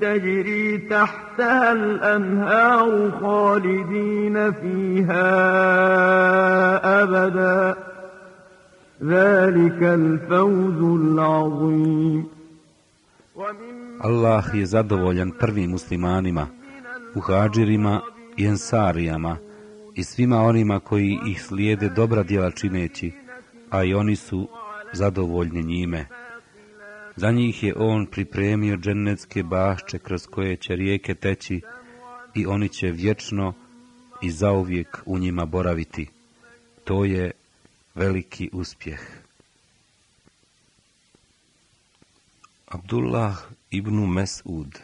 تجري تحتها الأنهار خالدين فيها أبدا ذلك الفوز العظيم Allah je zadovoljan prvim muslimanima, muhađirima i ensarijama i svima onima koji ih slijede dobra djela čineći, a i oni su zadovoljni njime. Za njih je on pripremio džennetske bašče kroz koje će rijeke teći i oni će vječno i zauvijek u njima boraviti. To je veliki uspjeh. Abdullah ibn Mesud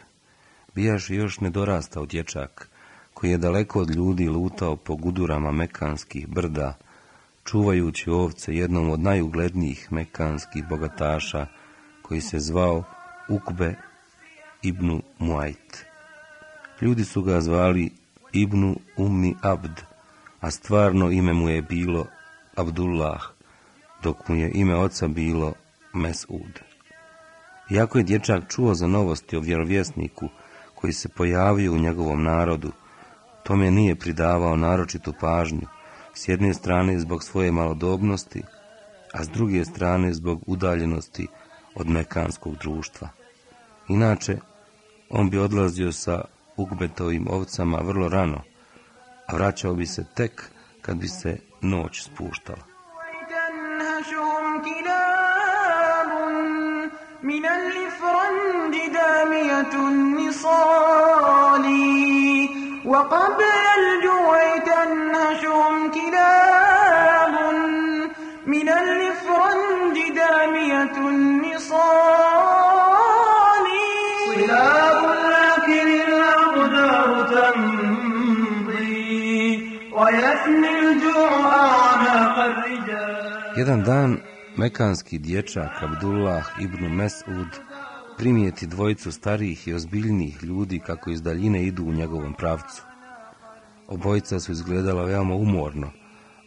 bijaš još nedorastao dječak, koji je daleko od ljudi lutao po gudurama mekanskih brda, čuvajući ovce jednom od najuglednijih mekanskih bogataša, koji se zvao Ukbe ibn Muajt. Ljudi su ga zvali Ibnu Ummi Abd, a stvarno ime mu je bilo Abdullah, dok mu je ime oca bilo Mesud. Iako je dječak čuo za novosti o vjerovjesniku koji se pojavio u njegovom narodu, tome nije pridavao naročitu pažnju, s jedne strane zbog svoje malodobnosti, a s druge strane zbog udaljenosti od mekanskog društva. Inače, on bi odlazio sa Ugbetovim ovcama vrlo rano, a vraćao bi se tek kad bi se noć spuštala. من الإفرنج دامية النصال وقبل الجوع تنهشهم كلاب Jedan dan mekanski dječak Abdullah ibn Mesud primijeti dvojicu starijih i ozbiljnijih ljudi kako iz daljine idu u njegovom pravcu. Obojica su izgledala veoma umorno,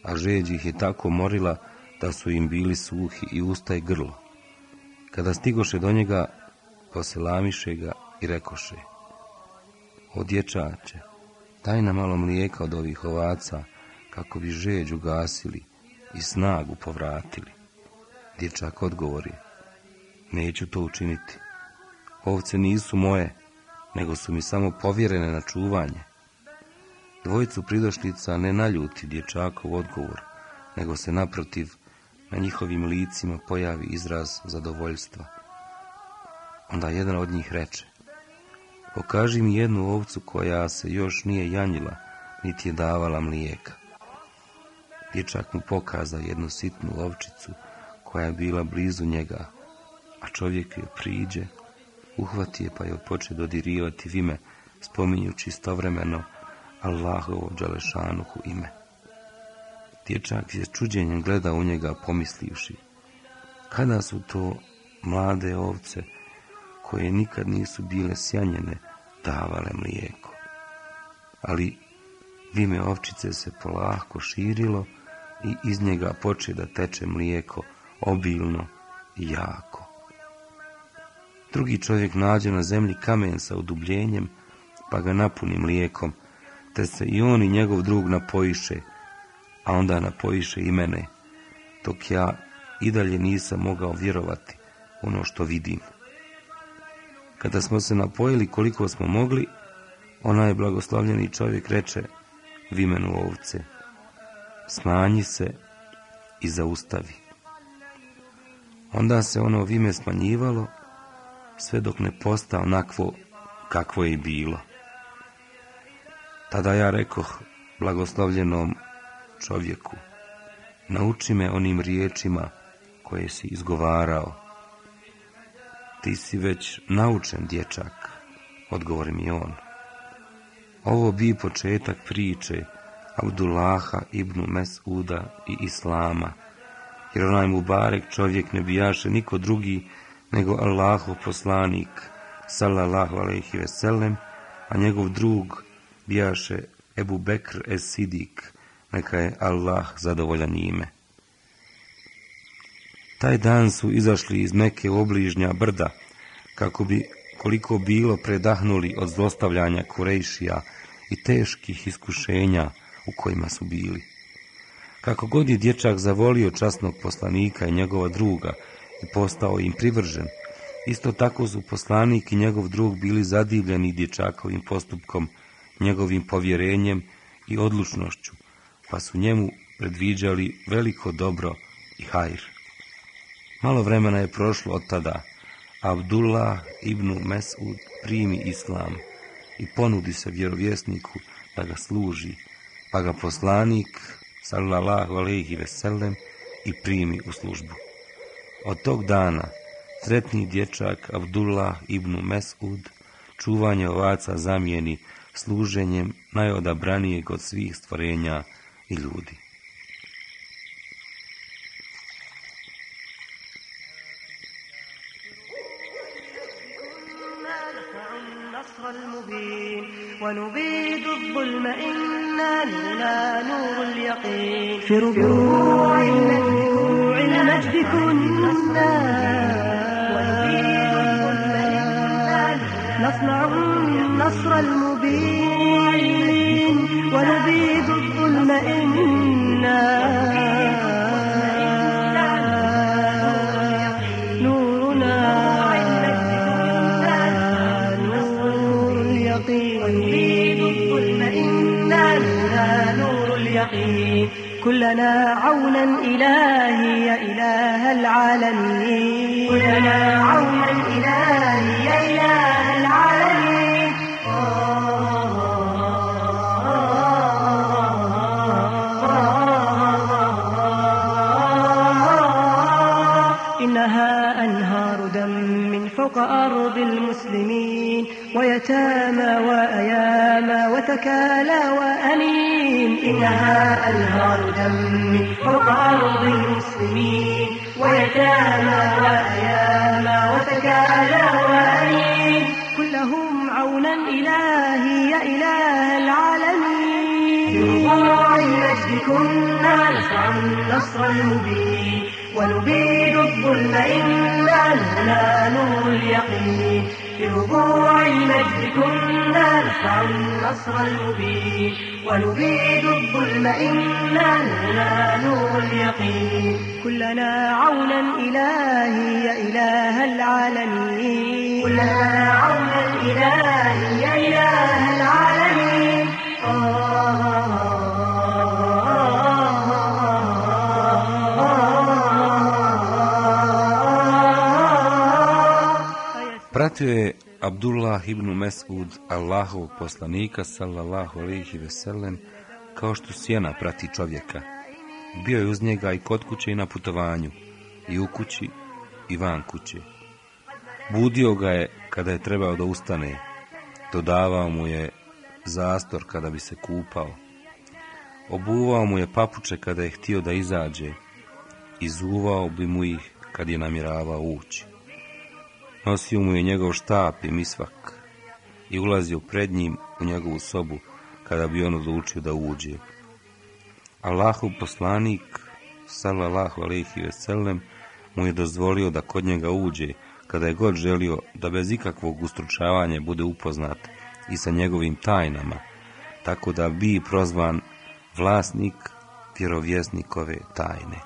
a žeđ ih je tako morila da su im bili suhi i usta i grlo. Kada stigoše do njega, poselamiše ga i rekoše O dječače, daj nam malo mlijeka od ovih ovaca, kako bi žeđ ugasili i snagu povratili. Dječak odgovori, neću to učiniti. Ovce nisu moje, nego su mi samo povjerene na čuvanje. Dvojicu pridošlica ne naljuti dječakov odgovor, nego se naprotiv na njihovim licima pojavi izraz zadovoljstva. Onda jedan od njih reče, pokaži mi jednu ovcu koja se još nije janjila, niti je davala mlijeka. Dječak mu pokaza jednu sitnu ovčicu koja je bila blizu njega, a čovjek je priđe, uhvati je pa je poče dodirivati vime, spominjući istovremeno Allahovo Đalešanuhu ime. Dječak je čuđenjem gleda u njega pomislivši, kada su to mlade ovce koje nikad nisu bile sjanjene davale mlijeko. Ali vime ovčice se polako širilo i iz njega poče da teče mlijeko obilno i jako. Drugi čovjek nađe na zemlji kamen sa udubljenjem, pa ga napuni mlijekom, te se i on i njegov drug napojiše, a onda napojiše i mene, dok ja i dalje nisam mogao vjerovati ono što vidim. Kada smo se napojili koliko smo mogli, onaj blagoslavljeni čovjek reče vimenu ovce, smanji se i zaustavi. Onda se ono vime smanjivalo, sve dok ne posta onakvo kakvo je bilo. Tada ja rekoh blagoslovljenom čovjeku, nauči me onim riječima koje si izgovarao. Ti si već naučen dječak, odgovori mi on. Ovo bi početak priče Abdullaha ibn Mes'uda i Islama, jer onaj Mubarek čovjek ne bijaše niko drugi nego Allahov poslanik, sallallahu alaihi veselem, a njegov drug bijaše Ebu Bekr es Sidik, neka je Allah zadovoljan ime. Taj dan su izašli iz neke obližnja brda, kako bi koliko bilo predahnuli od zlostavljanja Kurejšija i teških iskušenja u kojima su bili. Kako god je dječak zavolio časnog poslanika i njegova druga i postao im privržen, isto tako su poslanik i njegov drug bili zadivljeni dječakovim postupkom, njegovim povjerenjem i odlučnošću, pa su njemu predviđali veliko dobro i hajr. Malo vremena je prošlo od tada. Abdullah ibn Mesud primi islam i ponudi se vjerovjesniku da ga služi, pa ga poslanik, sallallahu alaihi veselem, i primi u službu. Od tog dana sretni dječak Abdullah ibn Mesud čuvanje ovaca zamijeni služenjem najodabranijeg od svih stvorenja i ljudi. في ربوع المجد كنا نصنع النصر المبين كلنا عونا إلهي يا إله العالمين. كلنا عونا إلهي يا إله العالمين. إنها أنهار دم من فوق أرض المسلمين ويتامى وأيامى وتكالى إنها أنهار دم أرض المسلمين ويتامى وأيامى وتكالى وأنين. كلهم عونا إلهي يا إله العالمين. المجد كنا نسعى النصر المبين ونبيد الظلم إنا لنا نور اليقين. في ربوع المجد كنا نسعى النصر المبين ونبيد الظلم إنا لنا نور اليقين. كلنا عونا إلهي يا إله العالمين. كلنا عونا إلهي يا إله العالمين. Pratio je Abdullah ibn Mesud, Allahovog poslanika, sallallahu alaihi veselem, kao što sjena prati čovjeka. Bio je uz njega i kod kuće i na putovanju, i u kući i van kuće. Budio ga je kada je trebao da ustane, dodavao mu je zastor kada bi se kupao. Obuvao mu je papuče kada je htio da izađe, izuvao bi mu ih kad je namjeravao ući. Nosio mu je njegov štap i misvak i ulazio pred njim u njegovu sobu kada bi on odlučio da uđe. Allahov poslanik, sallallahu alaihi veselem, mu je dozvolio da kod njega uđe kada je god želio da bez ikakvog ustručavanja bude upoznat i sa njegovim tajnama, tako da bi prozvan vlasnik vjerovjesnikove tajne.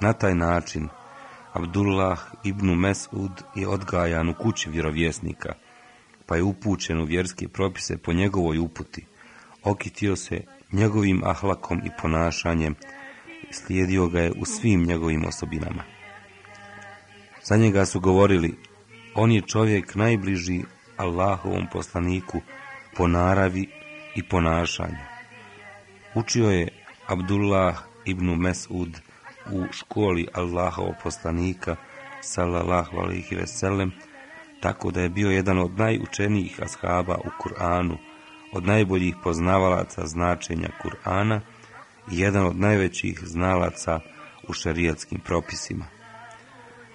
Na taj način Abdullah ibn Mesud je odgajan u kući vjerovjesnika, pa je upućen u vjerske propise po njegovoj uputi. Okitio se njegovim ahlakom i ponašanjem, slijedio ga je u svim njegovim osobinama. Za njega su govorili, on je čovjek najbliži Allahovom poslaniku po naravi i ponašanju. Učio je Abdullah ibn Mesud u školi Allahovog poslanika, sallallahu alaihi veselem, tako da je bio jedan od najučenijih ashaba u Kur'anu, od najboljih poznavalaca značenja Kur'ana i jedan od najvećih znalaca u šarijatskim propisima.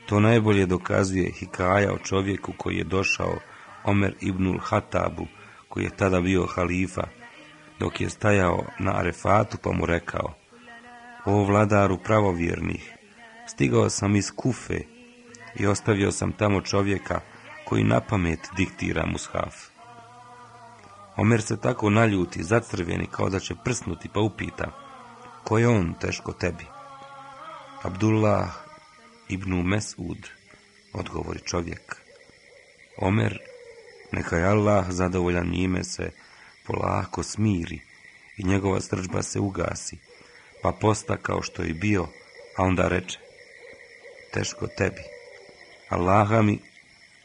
To najbolje dokazuje hikaja o čovjeku koji je došao Omer ibnul Hatabu, koji je tada bio halifa, dok je stajao na Arefatu pa mu rekao O vladaru pravovjernih, stigao sam iz Kufe i ostavio sam tamo čovjeka koji na pamet diktira mushaf. Omer se tako naljuti, zacrveni kao da će prsnuti pa upita Ko je on teško tebi? Abdullah ibn Mesud, odgovori čovjek. Omer, neka je Allah zadovoljan njime se polako smiri i njegova srđba se ugasi, pa posta kao što je bio, a onda reče, teško tebi. Allaha mi,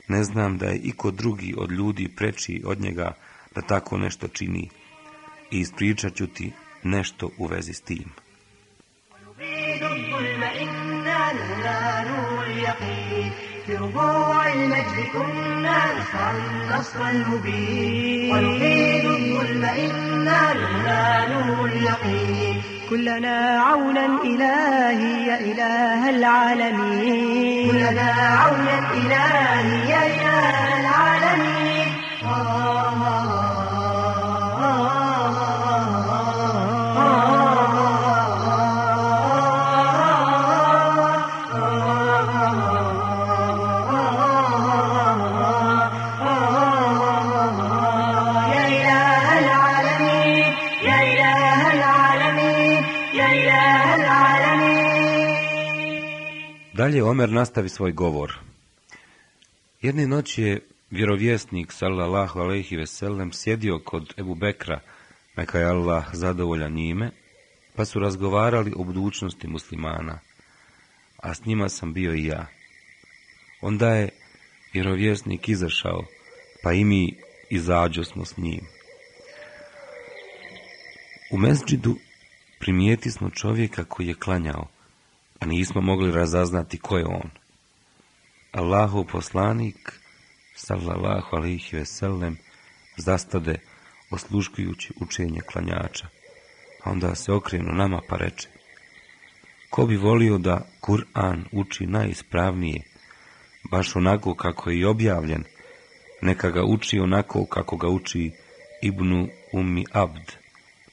ne znam da je iko drugi od ljudi preči od njega da tako nešto čini i ispričat ću ti nešto u vezi s tim. نريد الظلم إنا ننال اليقين في ربوع المجد كنا نسعى النصر المبين ونريد الظلم إنا ننال اليقين كلنا عونا إلهي يا إله العالمين. كلنا عونا إلهي يا إله العالمين. Dalje Omer nastavi svoj govor. Jedne noći je vjerovjesnik sallallahu alejhi ve sellem sjedio kod Ebu Bekra, neka je Allah zadovoljan njime, pa su razgovarali o budućnosti muslimana, a s njima sam bio i ja. Onda je vjerovjesnik izašao, pa i mi izađo smo s njim. U mesdžidu primijeti smo čovjeka koji je klanjao, a nismo mogli razaznati ko je on. Allahov poslanik, sallallahu alihi veselem, zastade osluškujući učenje klanjača, a onda se okrenu nama pa reče, ko bi volio da Kur'an uči najispravnije, baš onako kako je i objavljen, neka ga uči onako kako ga uči Ibnu Ummi Abd,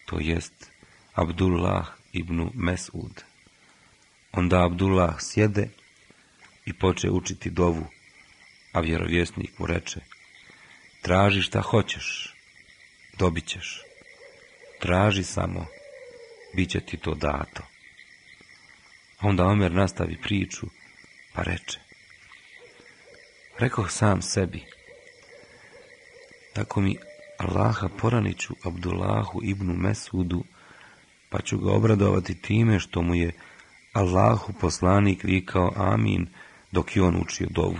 to jest Abdullah ibn Mesud. Onda Abdullah sjede i poče učiti dovu, a vjerovjesnik mu reče, traži šta hoćeš, dobit ćeš. Traži samo, bit će ti to dato. Onda Omer nastavi priču, pa reče, Rekoh sam sebi, tako mi Allaha poraniću Abdullahu ibnu Mesudu, pa ću ga obradovati time što mu je Allahu poslanik vikao amin dok je on učio dovu.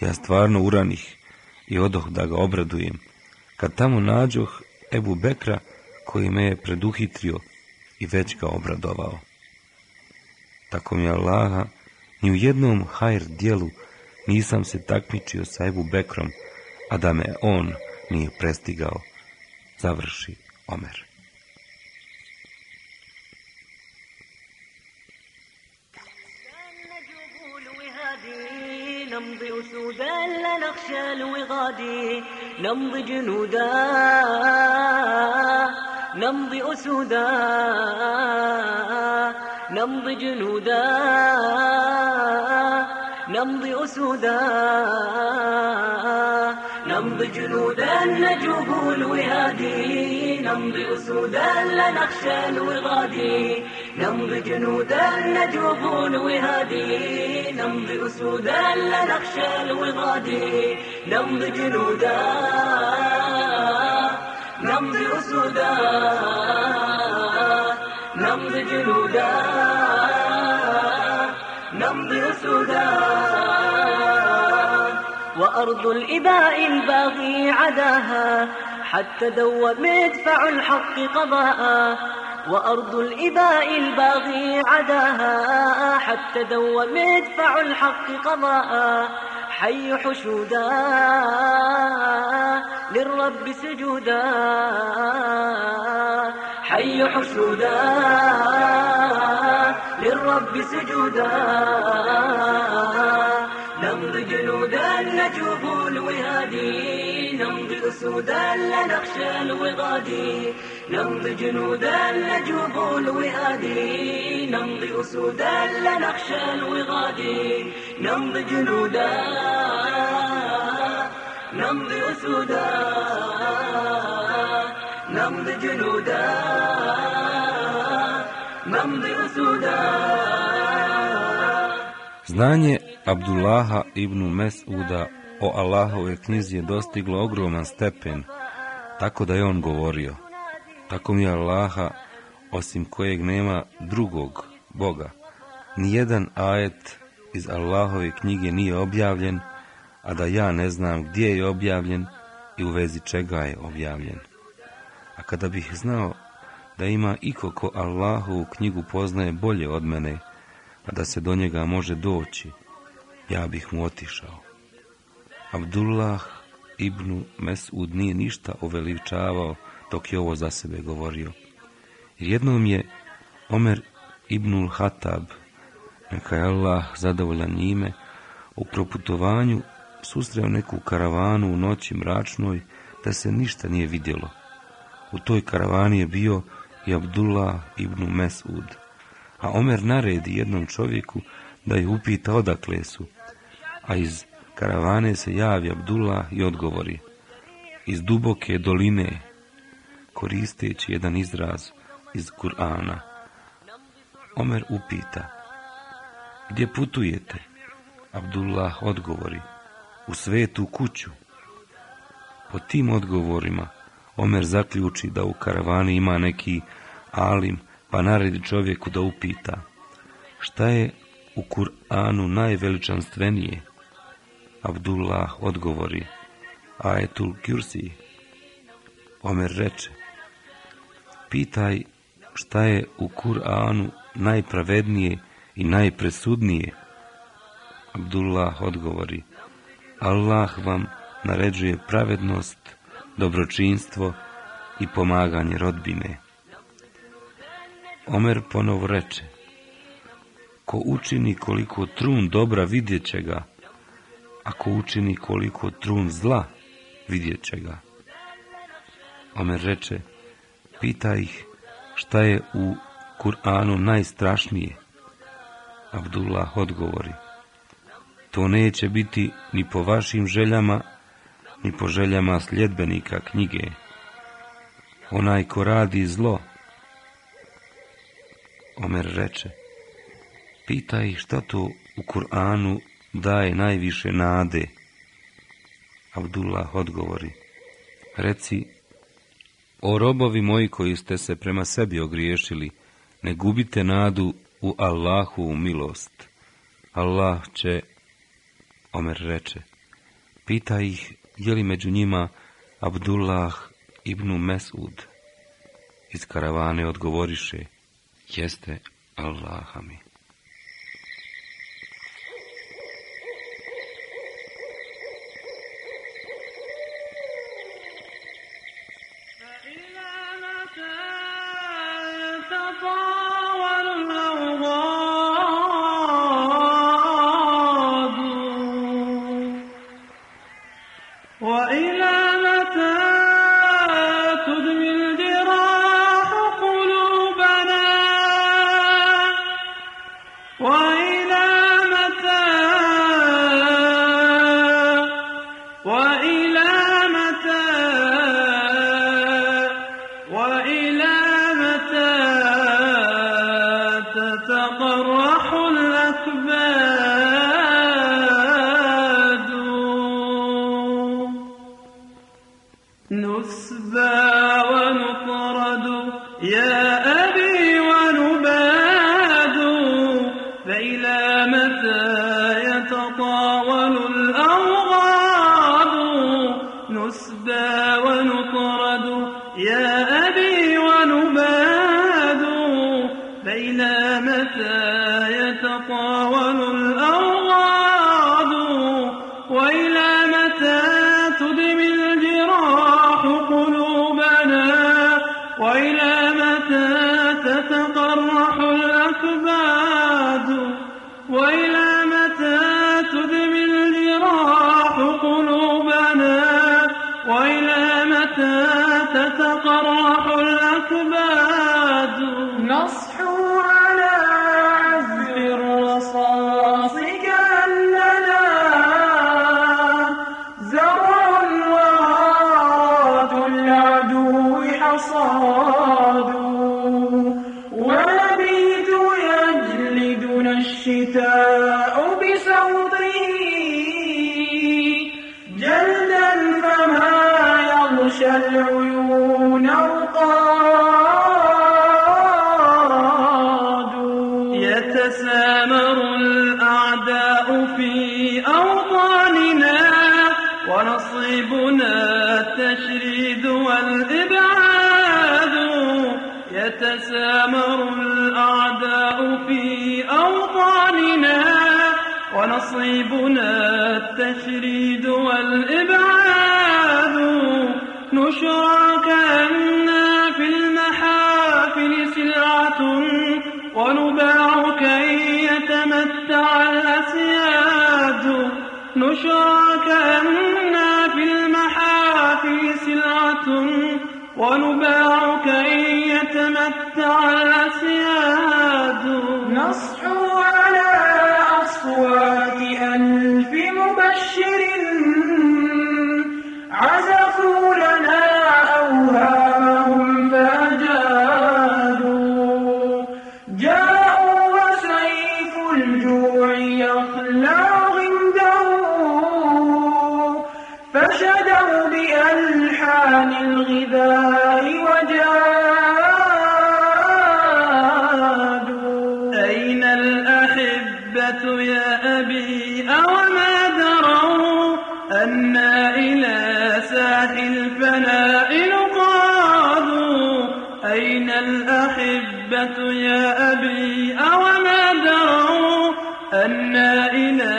Ja stvarno uranih i odoh da ga obradujem, kad tamo nađoh Ebu Bekra koji me je preduhitrio i već ga obradovao. Tako mi Allaha, ni u jednom hajr dijelu nisam se takmičio sa Ebu Bekrom, a da me on nije prestigao, završi Omer. نمضي أسودا لا نخشى الوغادي نمضي جنودا نمضي أسودا نمضي جنودا نمضي أسودا نمضي جنودا نجوب الوهادي نمضي أسودا لا نخشى الوغادي نمضي جنودا نجوب الوهادي نمضي أسودا لا نخشى الوغادي. نمضي جنودا نمضي أسودا نمضي جنودا نمضي أسودا وأرض الإباء الباغي عداها حتى دوى مدفع الحق قضاء. وأرض الإباء الباغي عداها حتى دوى مدفع الحق قضاء. حي حشودا للرب سجودا. حي حشودا للرب سجودا. جنودا نجوب الوهادي نمضي أسودا لا نخشى الوغادي. نمضي جنودا نجوب الوهادي نمضي أسودا لا نخشى الوغادي. نمضي جنودا نمضي أسودا نمضي جنودا نمضي أسودا Znanje Abdullaha ibn Mes'uda o Allahove knjizi je dostiglo ogroman stepen, tako da je on govorio, tako mi je Allaha, osim kojeg nema drugog Boga, nijedan ajet iz Allahove knjige nije objavljen, a da ja ne znam gdje je objavljen i u vezi čega je objavljen. A kada bih znao da ima iko ko Allahovu knjigu poznaje bolje od mene, da se do njega može doći, ja bih mu otišao. Abdullah ibn Mesud nije ništa uveličavao dok je ovo za sebe govorio. Jednom je Omer ibnul Hatab, neka je Allah zadovoljan njime, u proputovanju susreo neku karavanu u noći mračnoj, da se ništa nije vidjelo. U toj karavani je bio i Abdullah ibn Mesud, a Omer naredi jednom čovjeku da je upita odakle su, a iz karavane se javi Abdullah i odgovori iz duboke doline, koristeći jedan izraz iz Kur'ana. Omer upita, gdje putujete? Abdullah odgovori, u svetu kuću. Po tim odgovorima Omer zaključi da u karavani ima neki alim, pa naredi čovjeku da upita, šta je u Kur'anu najveličanstvenije? Abdullah odgovori, Ajetul Kürsi. Omer reče, pitaj šta je u Kur'anu najpravednije i najpresudnije. Abdullah odgovori, Allah vam naređuje pravednost, dobročinstvo i pomaganje rodbine. Omer ponovo reče, ko učini koliko trun dobra vidjet će ga, ako učini koliko trun zla vidjet će ga. Omer reče, pita ih šta je u Kur'anu najstrašnije. Abdullah odgovori, to neće biti ni po vašim željama, ni po željama sljedbenika knjige. Onaj ko radi zlo, Omer reče, pita ih šta to u Kur'anu daje najviše nade. Abdullah odgovori, reci, o robovi moji koji ste se prema sebi ogriješili, ne gubite nadu u Allahu u milost. Allah će, Omer reče, pita ih je li među njima Abdullah ibn Mesud. Iz karavane odgovoriše, jeste Allaha mi. متى ونباعك إن يتمتع الأسياد نصحو أنا إلى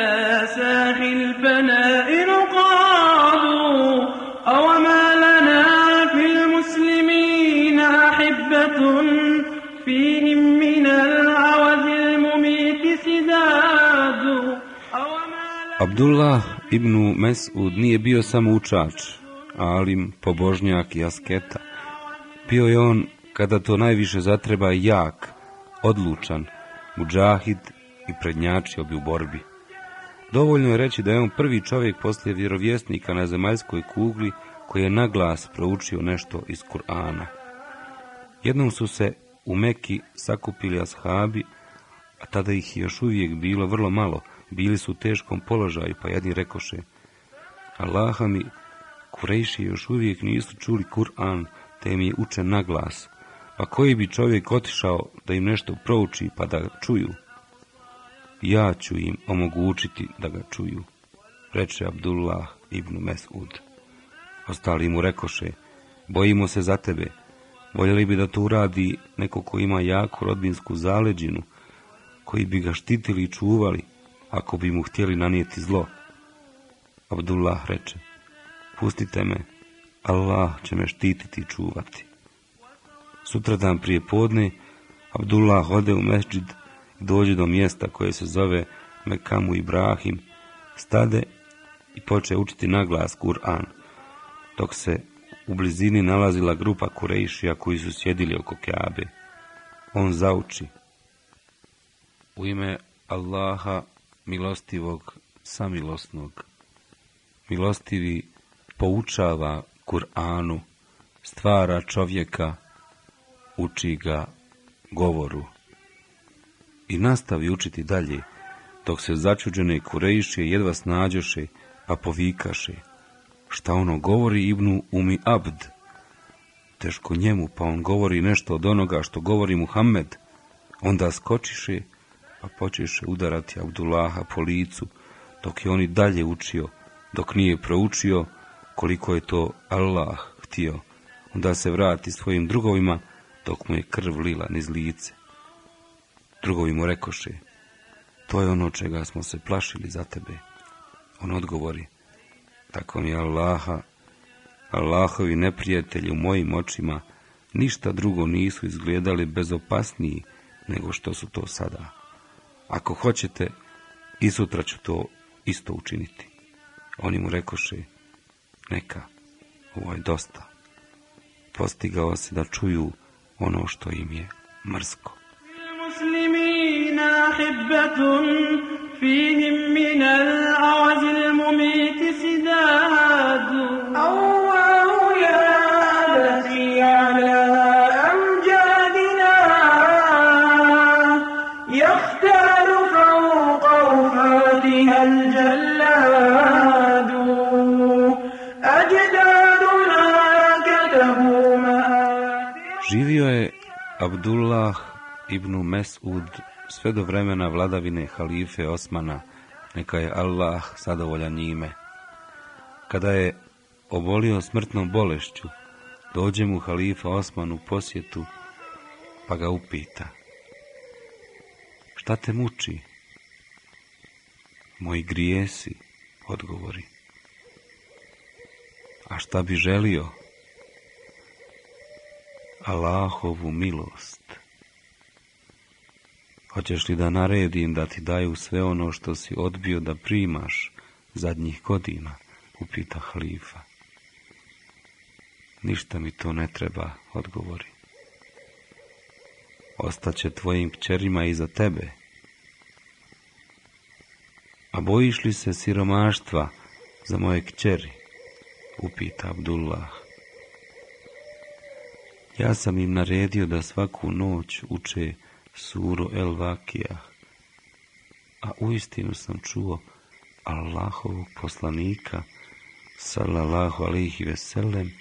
ساحل الفناء نقادوا أوما لنا في المسلمين أحبة فيهم من العوز المميت سداد أوما لنا Abdullah ibn Mesud nije bio samo učač, alim, pobožnjak i asketa. Bio je on, kada to najviše zatreba, jak, odlučan, muđahid i prednjačio bi u borbi. Dovoljno je reći da je on prvi čovjek poslije vjerovjesnika na zemaljskoj kugli koji je naglas proučio nešto iz Kur'ana. Jednom su se u Meki sakupili ashabi, a tada ih je još uvijek bilo vrlo malo, bili su u teškom položaju, pa jedni rekoše, Allaha mi, Kurejši još uvijek nisu čuli Kur'an, te im je učen na glas, pa koji bi čovjek otišao da im nešto prouči pa da čuju? Ja ću im omogućiti da ga čuju, reče Abdullah ibn Mesud. Ostali mu rekoše, bojimo se za tebe, voljeli bi da to uradi neko ko ima jaku rodbinsku zaleđinu, koji bi ga štitili i čuvali, ako bi mu htjeli nanijeti zlo. Abdullah reče, pustite me, Allah će me štititi i čuvati. Sutradan prije podne, Abdullah ode u mesđid dođe do mjesta koje se zove Mekamu Ibrahim, stade i poče učiti na glas Kur'an, dok se u blizini nalazila grupa Kurejšija koji su sjedili oko Kjabe. On zauči. U ime Allaha, milostivog, samilosnog. Milostivi poučava Kur'anu, stvara čovjeka, uči ga govoru. I nastavi učiti dalje, dok se začuđene kurejšije jedva snađoše, pa povikaše. Šta ono govori Ibnu Umi Abd? Teško njemu, pa on govori nešto od onoga što govori Muhammed. Onda skočiše, pa počeše udarati Abdullaha po licu, dok je on i dalje učio, dok nije proučio koliko je to Allah htio. Onda se vrati svojim drugovima, dok mu je krv lila niz lice. Drugovi mu rekoše, to je ono čega smo se plašili za tebe. On odgovori, tako mi Allaha, Allahovi neprijatelji u mojim očima ništa drugo nisu izgledali bezopasniji nego što su to sada. Ako hoćete, i sutra ću to isto učiniti. Oni mu rekoše, neka, ovo je dosta. postigao si da čuju ono što im je mrsko. أحبة فيهم من الأعز المميت سداد. الله يا على أمجادنا. يختال فوق الجلاد. أجدادنا كتبوا مآثر. Živio je Abdullah ibn Mesud sve do vremena vladavine halife Osmana, neka je Allah zadovoljan njime. Kada je obolio smrtnom bolešću, dođe mu halifa Osman u posjetu, pa ga upita. Šta te muči? Moji grijesi, odgovori. A šta bi želio? Allahovu milost. Hoćeš li da naredim da ti daju sve ono što si odbio da primaš zadnjih godina, upita halifa. Ništa mi to ne treba, odgovori. Ostaće tvojim kćerima iza tebe. A bojiš li se siromaštva za moje kćeri? Upita Abdullah. Ja sam im naredio da svaku noć uče suru El Vakija, a uistinu sam čuo Allahovog poslanika, sallallahu alihi veselem,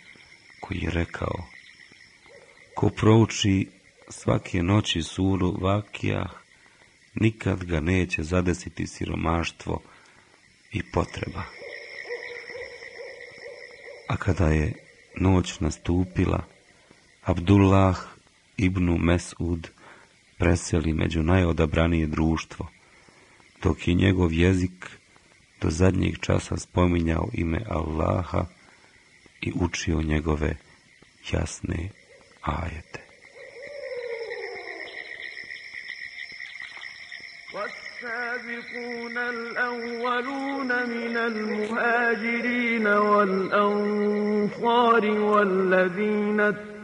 koji je rekao, ko prouči svake noći suru Vakija, nikad ga neće zadesiti siromaštvo i potreba. A kada je noć nastupila, Abdullah ibn Mesud preseli među najodabranije društvo, dok je njegov jezik do zadnjeg časa spominjao ime Allaha i učio njegove jasne ajete. والسابقون الأولون من المهاجرين والأنصار والذين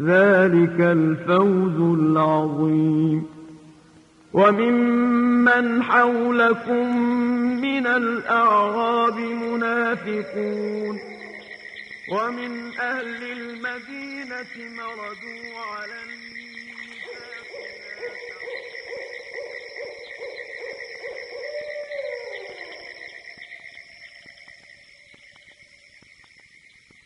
ذلك الفوز العظيم. وممن حولكم من الأعراب منافقون. ومن أهل المدينة مردوا على